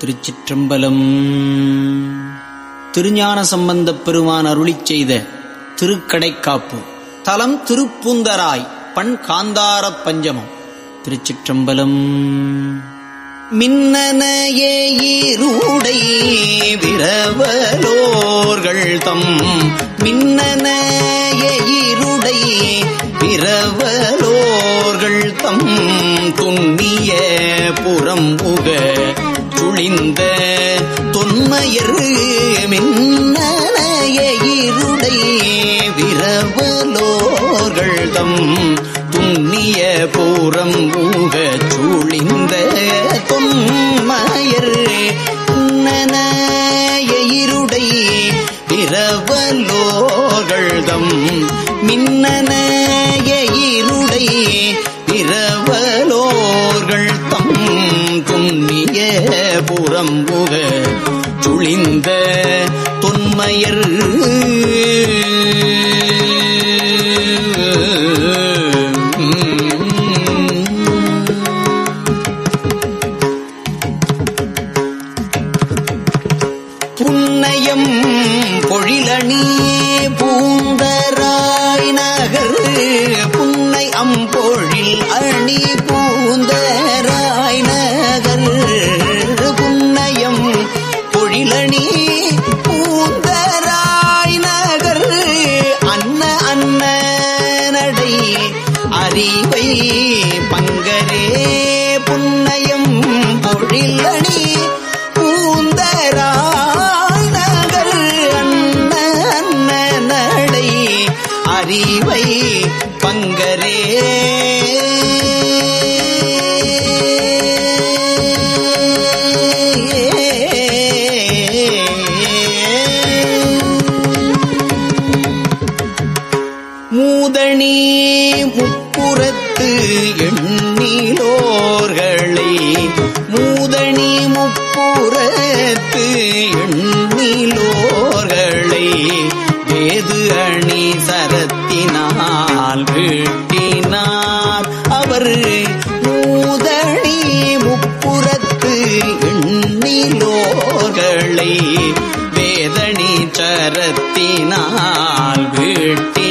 திருச்சிற்றம்பலம். திருஞான சம்பந்தப் பெருமான் அருளிச் செய்த திருக்கடைக்காப்பு. தலம் திருப்புந்தராய் பண் காந்தாரப் பஞ்சமம். திருச்சிற்றம்பலம். மின்னனையீருடை விரவலோர்கள் தம். மின்னனையீருடை விரவலோர்கள் தம். துண்ணிய புறம் புக சுழிந்த தொன்மையர் மின்னனையீருடை விரவலோர்கள் தம் துண்ணிய பூரம் ஊக சூழிந்த தொன்மயர் விரவலோர்கள் தம் மின்னனையிருடை இருடை புறம் புக சுழிந்த தொன்மயர். புன்னயம் பொழிலணி பூந்தராய் நகர். புன்னை அம்பொழில் அணி பூந்த அறிவை பங்கரே புன்னயம் பொழிலணி பூந்தராய் நகர் நடை அறிவை பங்கரே. எண்ணிலோர்களை மூதணி முப்புறத்து எண்ணிலோர்களை வேது அணி சரத்தினால் வீட்டினார். அவர் மூதணி முப்புறத்து எண்ணிலோர்களை வேதணி சரத்தினால் வீட்டி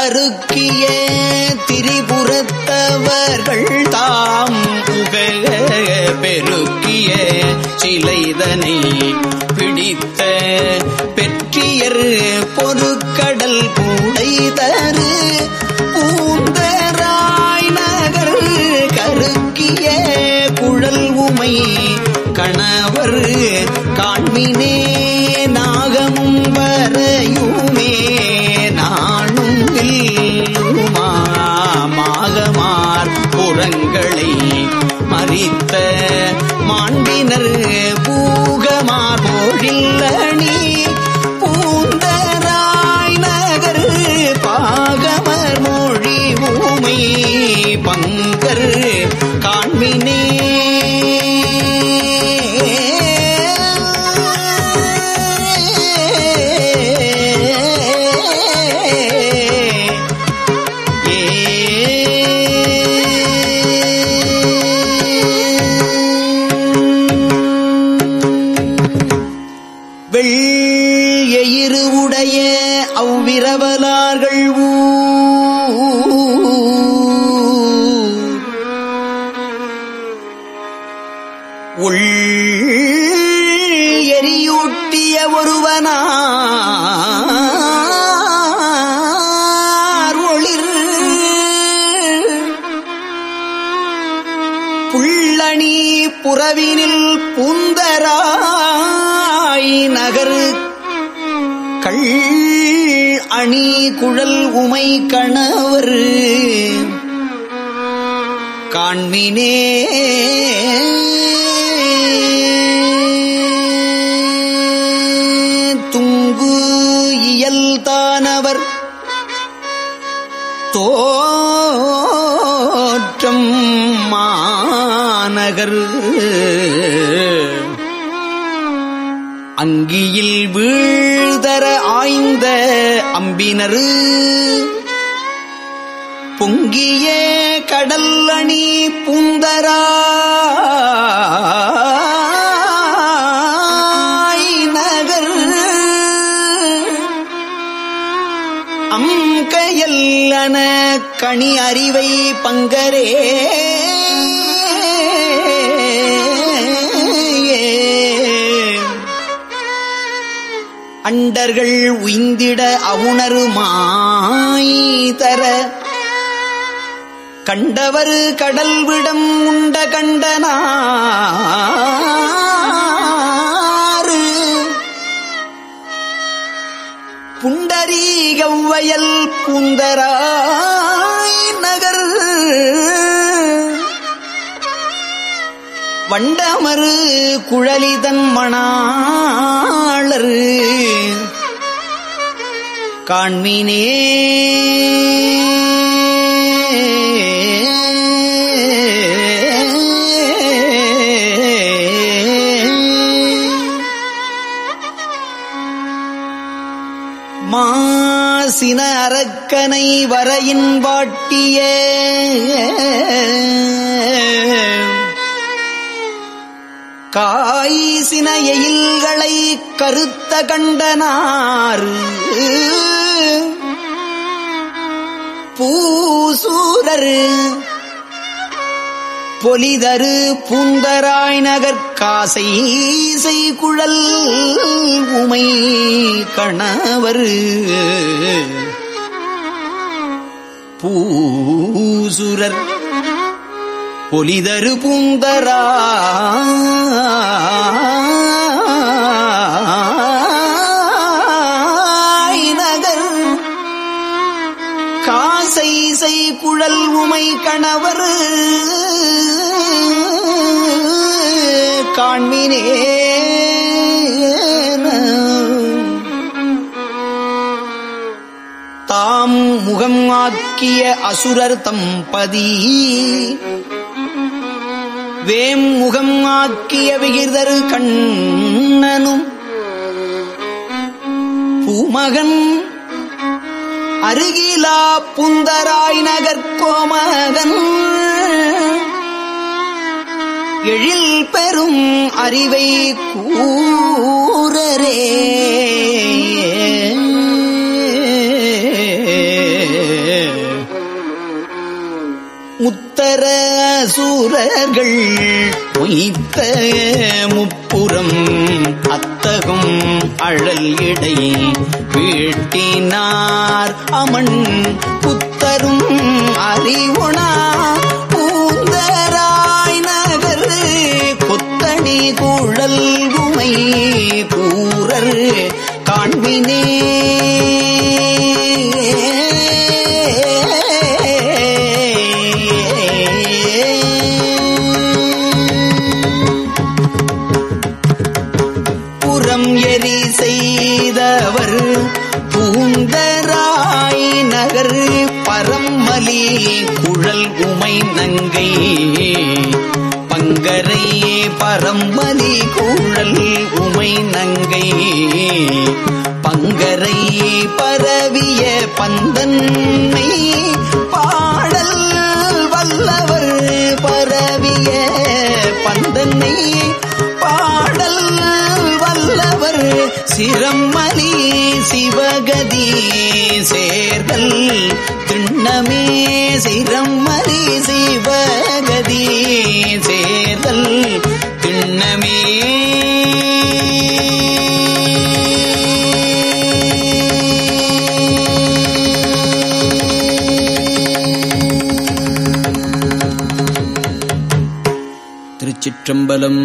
தருக்கிய திரிபுரத்தவர்கள் தாம் புகழ பெருக்கிய சிலைதனை பிடித்த பெற்றியர் பொருட்கடல் கூடை தரு புள்ளணி புறவினில் புந்தராய் நகரு. கள் அணி குழல் உமை கணவர். காண்மினே பகர் அங்கியில் வீழ்தர ஆய்ந்த அம்பினர். பொங்கிய கடல் அணி பூந்தரா. நகர். அம்கையல்லன கணி அறிவை பங்கரே. அண்டர்கள் உய்ந்திட அவுணருமாய் தர. கண்டவர் கடல் விடம் உண்ட கண்டனாறு புண்டரீ புந்தரா வண்டமரு குழலிதன் மணாளர். காண்மினே. மாசின அரக்கனை வரையின் வாட்டிய. காய்சின எயில்களை கருத்த கண்டனார். பூசூரர் பொலிதரு பூந்தராய் நகர்காசை செய்குழல் உமை கணவர். பூசுரர் பொலிதரு புந்தரா. நகர் காசை செய் குழல் உமை கணவர். காண்மினே. தாம் முகம் ஆக்கிய அசுரர் தம்பதி வேம் முகம் ஆக்கிய விகிர்தரு கண்ணனும். பூமகன் அருகிலா புந்தராய் நகர்கோமகன் எழில் பெறும் அறிவை கூறரே சூரர்கள் பொய்த்த முப்புறம் அத்தகும் அழல் இடை வீட்டினார் அமன் புத்தரும் அறிவுணா பூந்தராய் நகர் கொத்தணி குழல் உமை கூறர் காண்பினே நகர் பரம்மலி குழல் உமை நங்கை. பங்கரை பரம்மலி குழல் உமை நங்கை. பங்கரை பரவிய பந்தன்மை பாடல் வல்லவர் பரவிய பந்தன்னை பாடல் வல்லவர் சிரம்மலி சிவகதி கடல் திண்ணமே சிரம்மலி சிவகதி சேதல் திண்ணமே திருச்சிற்றம்பலம்